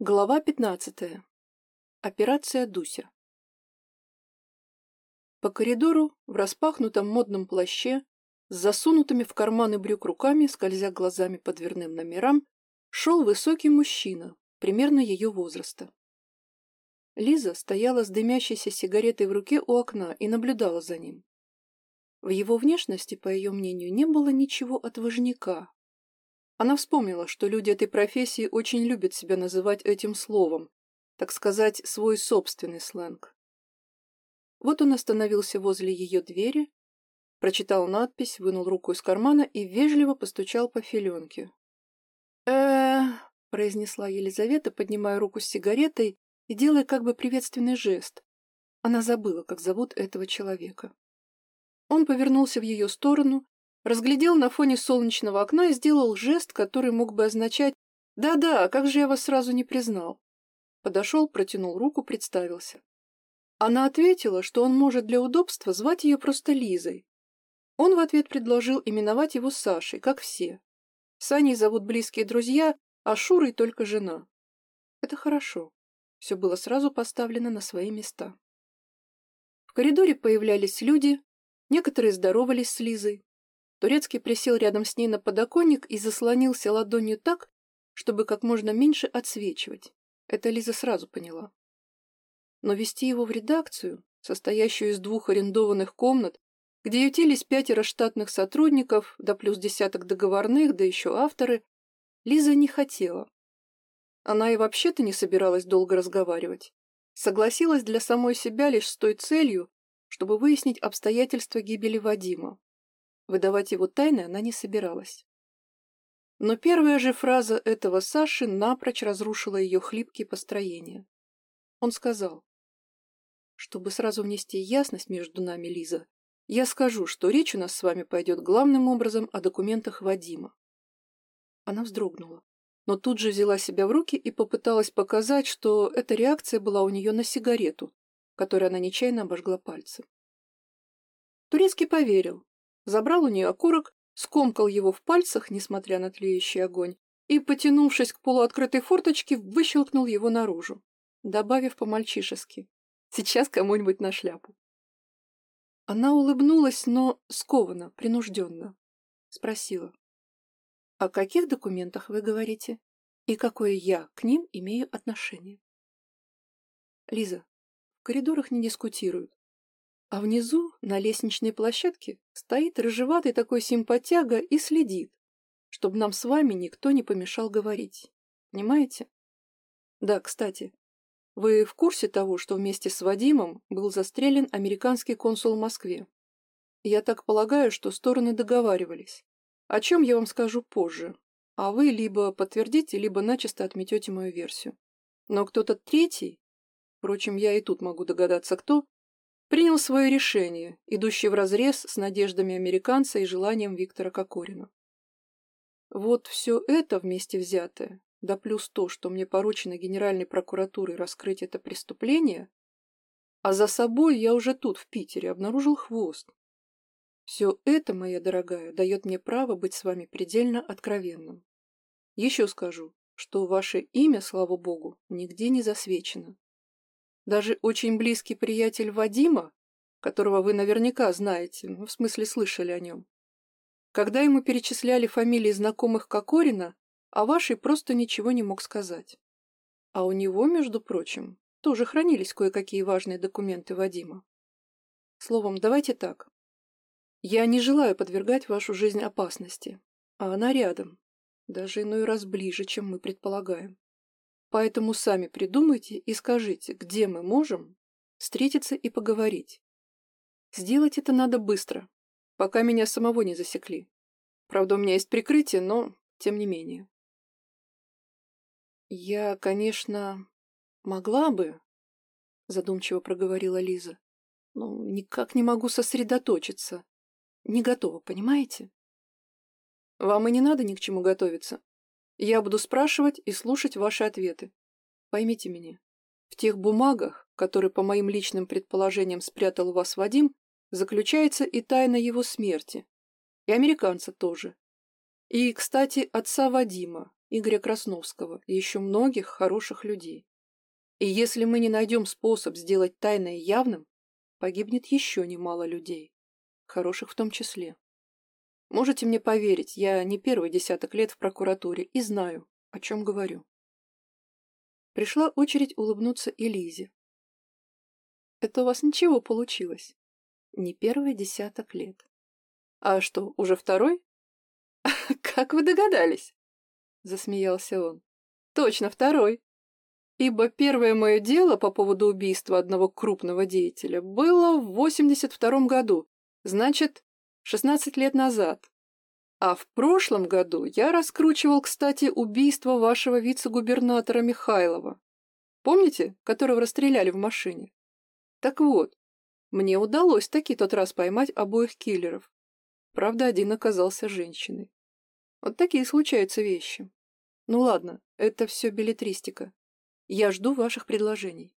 Глава пятнадцатая. Операция Дуся. По коридору в распахнутом модном плаще с засунутыми в карманы брюк руками, скользя глазами по дверным номерам, шел высокий мужчина, примерно ее возраста. Лиза стояла с дымящейся сигаретой в руке у окна и наблюдала за ним. В его внешности, по ее мнению, не было ничего отважняка, она вспомнила, что люди этой профессии очень любят себя называть этим словом, так сказать, свой собственный сленг. Вот он остановился возле ее двери, прочитал надпись, вынул руку из кармана и вежливо постучал по филенке. э произнесла Елизавета, поднимая руку с сигаретой и делая как бы приветственный жест. Она забыла, как зовут этого человека. Он повернулся в ее сторону разглядел на фоне солнечного окна и сделал жест, который мог бы означать «Да-да, как же я вас сразу не признал». Подошел, протянул руку, представился. Она ответила, что он может для удобства звать ее просто Лизой. Он в ответ предложил именовать его Сашей, как все. Саней зовут близкие друзья, а Шурой только жена. Это хорошо. Все было сразу поставлено на свои места. В коридоре появлялись люди, некоторые здоровались с Лизой, Турецкий присел рядом с ней на подоконник и заслонился ладонью так, чтобы как можно меньше отсвечивать. Это Лиза сразу поняла. Но вести его в редакцию, состоящую из двух арендованных комнат, где ютились пятеро штатных сотрудников, да плюс десяток договорных, да еще авторы, Лиза не хотела. Она и вообще-то не собиралась долго разговаривать. Согласилась для самой себя лишь с той целью, чтобы выяснить обстоятельства гибели Вадима. Выдавать его тайны она не собиралась. Но первая же фраза этого Саши напрочь разрушила ее хлипкие построения. Он сказал, чтобы сразу внести ясность между нами, Лиза, я скажу, что речь у нас с вами пойдет главным образом о документах Вадима. Она вздрогнула, но тут же взяла себя в руки и попыталась показать, что эта реакция была у нее на сигарету, которой она нечаянно обожгла пальцы. Турецкий поверил, забрал у нее окурок, скомкал его в пальцах, несмотря на тлеющий огонь, и, потянувшись к полуоткрытой форточке, выщелкнул его наружу, добавив по-мальчишески. «Сейчас кому-нибудь на шляпу». Она улыбнулась, но скованно, принужденно. Спросила. «О каких документах вы говорите? И какое я к ним имею отношение?» Лиза, в коридорах не дискутируют. А внизу, на лестничной площадке, стоит рыжеватый такой симпатяга и следит, чтобы нам с вами никто не помешал говорить. Понимаете? Да, кстати, вы в курсе того, что вместе с Вадимом был застрелен американский консул в Москве? Я так полагаю, что стороны договаривались. О чем я вам скажу позже. А вы либо подтвердите, либо начисто отметете мою версию. Но кто-то третий, впрочем, я и тут могу догадаться, кто, принял свое решение, идущее вразрез с надеждами американца и желанием Виктора Кокорина. Вот все это вместе взятое, да плюс то, что мне поручено Генеральной прокуратурой раскрыть это преступление, а за собой я уже тут, в Питере, обнаружил хвост. Все это, моя дорогая, дает мне право быть с вами предельно откровенным. Еще скажу, что ваше имя, слава богу, нигде не засвечено. Даже очень близкий приятель Вадима, которого вы наверняка знаете, ну, в смысле слышали о нем. Когда ему перечисляли фамилии знакомых Кокорина, о вашей просто ничего не мог сказать. А у него, между прочим, тоже хранились кое-какие важные документы Вадима. Словом, давайте так. Я не желаю подвергать вашу жизнь опасности, а она рядом, даже иной раз ближе, чем мы предполагаем. Поэтому сами придумайте и скажите, где мы можем встретиться и поговорить. Сделать это надо быстро, пока меня самого не засекли. Правда, у меня есть прикрытие, но тем не менее. Я, конечно, могла бы, задумчиво проговорила Лиза, но никак не могу сосредоточиться. Не готова, понимаете? Вам и не надо ни к чему готовиться. Я буду спрашивать и слушать ваши ответы. Поймите меня, в тех бумагах, которые по моим личным предположениям спрятал у вас Вадим, заключается и тайна его смерти. И американца тоже. И, кстати, отца Вадима, Игоря Красновского и еще многих хороших людей. И если мы не найдем способ сделать тайное явным, погибнет еще немало людей, хороших в том числе. Можете мне поверить, я не первый десяток лет в прокуратуре и знаю, о чем говорю. Пришла очередь улыбнуться Элизе. Это у вас ничего получилось. Не первый десяток лет. А что, уже второй? Как вы догадались? Засмеялся он. Точно второй. Ибо первое мое дело по поводу убийства одного крупного деятеля было в 82 году, значит, 16 лет назад. А в прошлом году я раскручивал, кстати, убийство вашего вице-губернатора Михайлова. Помните, которого расстреляли в машине? Так вот, мне удалось таки тот раз поймать обоих киллеров. Правда, один оказался женщиной. Вот такие случаются вещи. Ну ладно, это все билетристика. Я жду ваших предложений.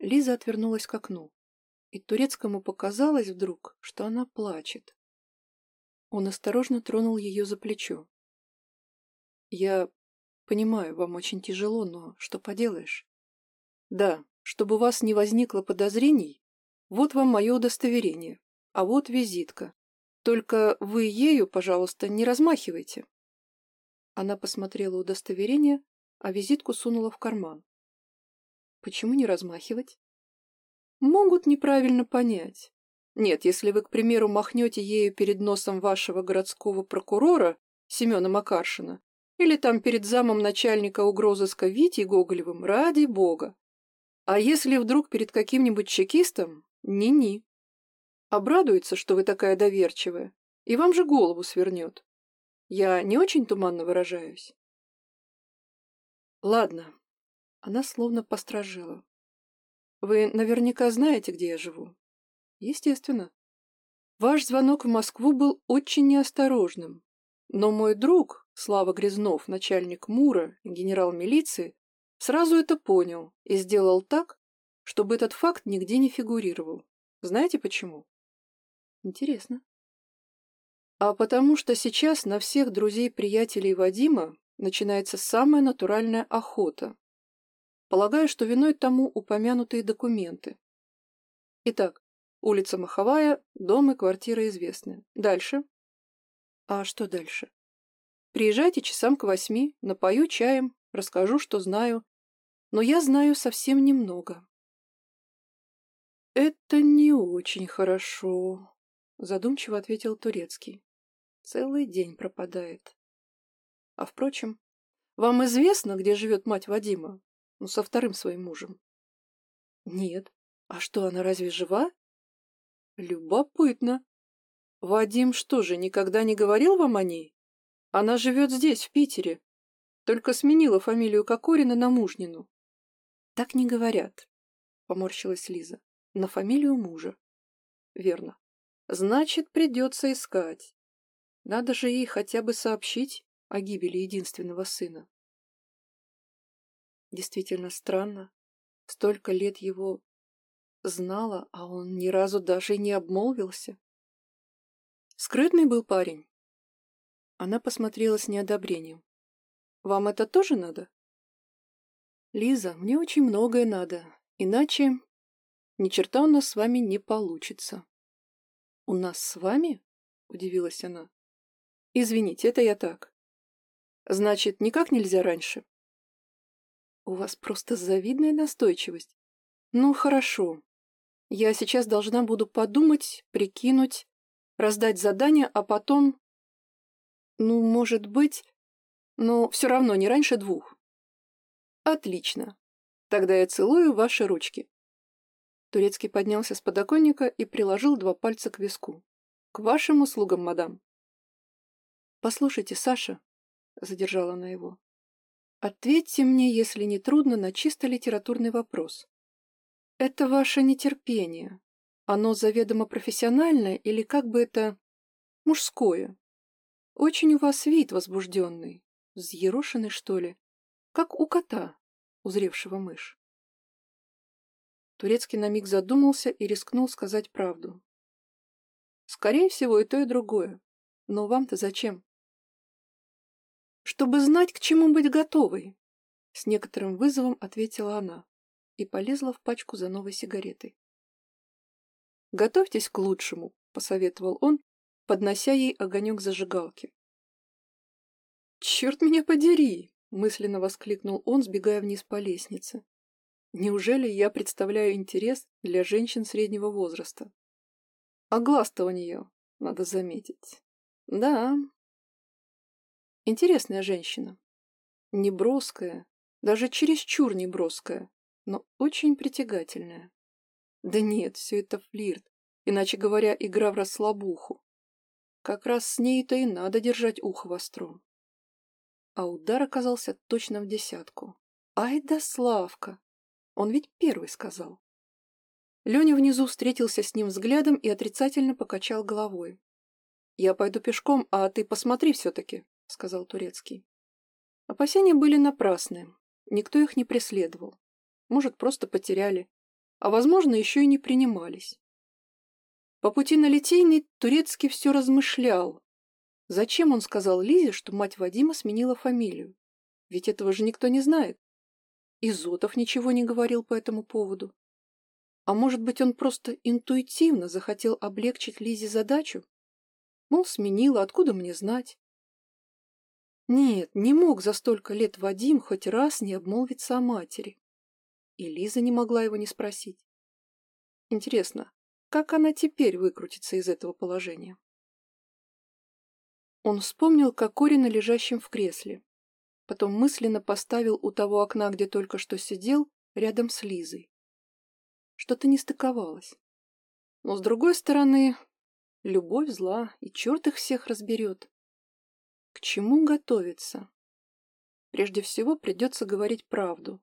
Лиза отвернулась к окну, и Турецкому показалось вдруг, что она плачет. Он осторожно тронул ее за плечо. «Я понимаю, вам очень тяжело, но что поделаешь?» «Да, чтобы у вас не возникло подозрений, вот вам мое удостоверение, а вот визитка. Только вы ею, пожалуйста, не размахивайте. Она посмотрела удостоверение, а визитку сунула в карман. Почему не размахивать? Могут неправильно понять. Нет, если вы, к примеру, махнете ею перед носом вашего городского прокурора Семена Макаршина или там перед замом начальника угрозыска Витей Гоголевым, ради бога, а если вдруг перед каким-нибудь чекистом, ни-ни. Обрадуется, что вы такая доверчивая, и вам же голову свернет. Я не очень туманно выражаюсь? Ладно. Она словно постражила. Вы наверняка знаете, где я живу. Естественно. Ваш звонок в Москву был очень неосторожным. Но мой друг, Слава Грязнов, начальник МУРа, генерал милиции, Сразу это понял и сделал так, чтобы этот факт нигде не фигурировал. Знаете почему? Интересно. А потому что сейчас на всех друзей-приятелей Вадима начинается самая натуральная охота. Полагаю, что виной тому упомянутые документы. Итак, улица Маховая, дом и квартира известны. Дальше. А что дальше? Приезжайте часам к восьми, напою чаем, расскажу, что знаю, но я знаю совсем немного. «Это не очень хорошо», — задумчиво ответил Турецкий. «Целый день пропадает. А впрочем, вам известно, где живет мать Вадима? Ну, со вторым своим мужем?» «Нет. А что, она разве жива?» «Любопытно. Вадим что же, никогда не говорил вам о ней? Она живет здесь, в Питере, только сменила фамилию Кокорина на Мужнину. Так не говорят, поморщилась Лиза. На фамилию мужа. Верно. Значит, придется искать. Надо же ей хотя бы сообщить о гибели единственного сына. Действительно странно. Столько лет его знала, а он ни разу даже не обмолвился. Скрытный был парень. Она посмотрела с неодобрением. «Вам это тоже надо?» Лиза, мне очень многое надо, иначе ни черта у нас с вами не получится. У нас с вами? Удивилась она. Извините, это я так. Значит, никак нельзя раньше? У вас просто завидная настойчивость. Ну, хорошо. Я сейчас должна буду подумать, прикинуть, раздать задание, а потом... Ну, может быть... Но все равно не раньше двух. Отлично. Тогда я целую ваши ручки. Турецкий поднялся с подоконника и приложил два пальца к виску. К вашим услугам, мадам. Послушайте, Саша, задержала она его. Ответьте мне, если не трудно, на чисто литературный вопрос. Это ваше нетерпение. Оно заведомо профессиональное или как бы это мужское? Очень у вас вид возбужденный, взъерошенный, что ли, как у кота, узревшего мышь. Турецкий на миг задумался и рискнул сказать правду. Скорее всего, и то, и другое. Но вам-то зачем? Чтобы знать, к чему быть готовой, с некоторым вызовом ответила она и полезла в пачку за новой сигаретой. «Готовьтесь к лучшему», — посоветовал он, поднося ей огонек зажигалки. «Черт меня подери!» — мысленно воскликнул он, сбегая вниз по лестнице. «Неужели я представляю интерес для женщин среднего возраста? А глаз-то у нее, надо заметить. Да. Интересная женщина. Неброская, даже чересчур неброская, но очень притягательная. Да нет, все это флирт, иначе говоря, игра в расслабуху. Как раз с ней-то и надо держать ухо востро. А удар оказался точно в десятку. Ай да Славка! Он ведь первый сказал. Леня внизу встретился с ним взглядом и отрицательно покачал головой. «Я пойду пешком, а ты посмотри все-таки», — сказал Турецкий. Опасения были напрасны. Никто их не преследовал. Может, просто потеряли. А, возможно, еще и не принимались. По пути на Литейный Турецкий все размышлял. Зачем он сказал Лизе, что мать Вадима сменила фамилию? Ведь этого же никто не знает. Изотов ничего не говорил по этому поводу. А может быть, он просто интуитивно захотел облегчить Лизе задачу? Мол, сменила, откуда мне знать? Нет, не мог за столько лет Вадим хоть раз не обмолвиться о матери. И Лиза не могла его не спросить. Интересно, как она теперь выкрутится из этого положения? Он вспомнил Кокорина лежащим в кресле. Потом мысленно поставил у того окна, где только что сидел, рядом с Лизой. Что-то не стыковалось. Но, с другой стороны, любовь зла, и черт их всех разберет. К чему готовиться? Прежде всего придется говорить правду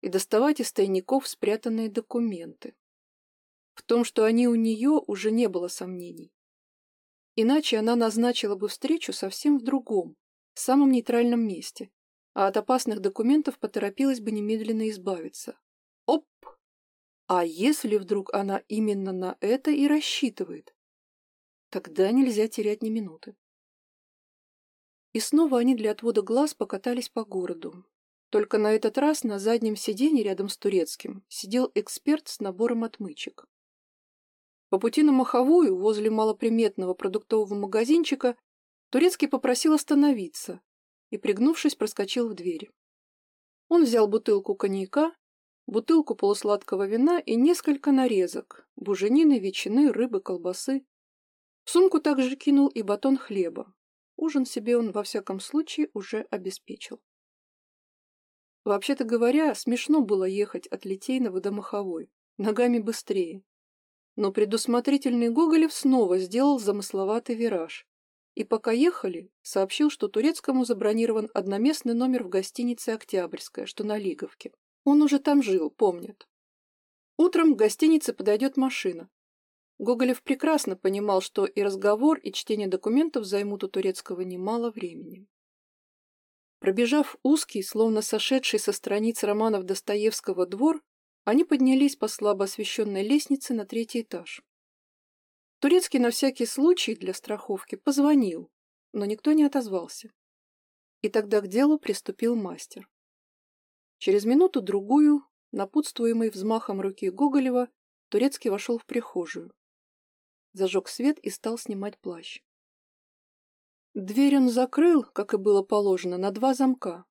и доставать из тайников спрятанные документы. В том, что они у нее, уже не было сомнений. Иначе она назначила бы встречу совсем в другом, самом нейтральном месте, а от опасных документов поторопилась бы немедленно избавиться. Оп! А если вдруг она именно на это и рассчитывает? Тогда нельзя терять ни минуты. И снова они для отвода глаз покатались по городу. Только на этот раз на заднем сиденье рядом с турецким сидел эксперт с набором отмычек. По пути на Маховую, возле малоприметного продуктового магазинчика, Турецкий попросил остановиться и, пригнувшись, проскочил в дверь. Он взял бутылку коньяка бутылку полусладкого вина и несколько нарезок – буженины, ветчины, рыбы, колбасы. В сумку также кинул и батон хлеба. Ужин себе он, во всяком случае, уже обеспечил. Вообще-то говоря, смешно было ехать от Литейного до Маховой, ногами быстрее. Но предусмотрительный Гоголев снова сделал замысловатый вираж. И пока ехали, сообщил, что турецкому забронирован одноместный номер в гостинице «Октябрьская», что на Лиговке. Он уже там жил, помнит. Утром к гостинице подойдет машина. Гоголев прекрасно понимал, что и разговор, и чтение документов займут у турецкого немало времени. Пробежав узкий, словно сошедший со страниц романов Достоевского двор, они поднялись по слабо освещенной лестнице на третий этаж. Турецкий на всякий случай для страховки позвонил, но никто не отозвался. И тогда к делу приступил мастер. Через минуту-другую, напутствуемый взмахом руки Гоголева, Турецкий вошел в прихожую. Зажег свет и стал снимать плащ. Дверь он закрыл, как и было положено, на два замка.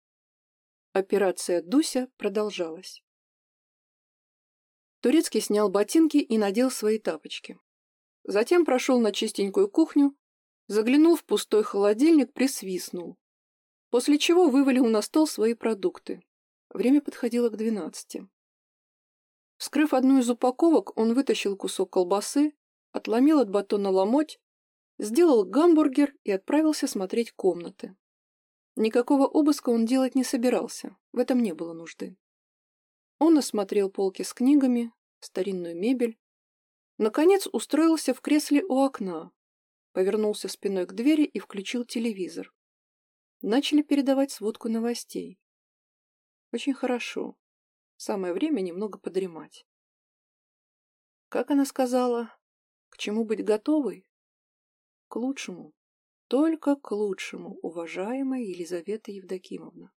Операция «Дуся» продолжалась. Турецкий снял ботинки и надел свои тапочки. Затем прошел на чистенькую кухню, заглянул в пустой холодильник, присвистнул. После чего вывалил на стол свои продукты. Время подходило к двенадцати. Вскрыв одну из упаковок, он вытащил кусок колбасы, отломил от батона ломоть, сделал гамбургер и отправился смотреть комнаты. Никакого обыска он делать не собирался, в этом не было нужды. Он осмотрел полки с книгами, старинную мебель. Наконец устроился в кресле у окна, повернулся спиной к двери и включил телевизор. Начали передавать сводку новостей. Очень хорошо. Самое время немного подремать. Как она сказала, к чему быть готовой? К лучшему. только к лучшему, уважаемая Елизавета Евдокимовна.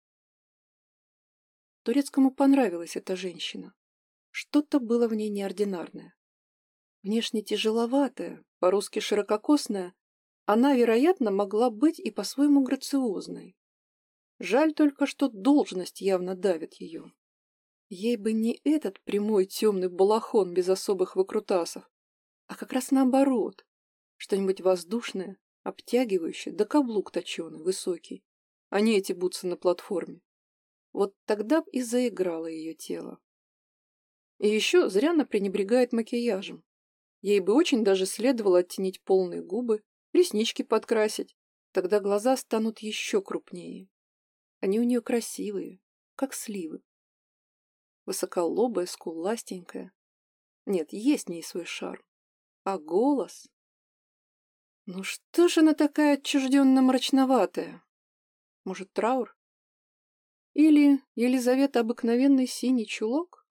Турецкому понравилась эта женщина. Что-то было в ней неординарное. Внешне тяжеловатая, по-русски ширококосная, она, вероятно, могла быть и по-своему грациозной. Жаль только, что должность явно давит ее. Ей бы не этот прямой темный балахон без особых выкрутасов, а как раз наоборот, что-нибудь воздушное, обтягивающее, да каблук точеный, высокий, а не эти бутсы на платформе. Вот тогда б и заиграло ее тело. И еще зря она пренебрегает макияжем. Ей бы очень даже следовало оттенить полные губы, реснички подкрасить, тогда глаза станут еще крупнее. Они у нее красивые, как сливы. Высоколобая, скуластенькая. Нет, есть в ней свой шарм. А голос? Ну что же она такая отчужденно-мрачноватая? Может, траур? Или Елизавета обыкновенный синий чулок?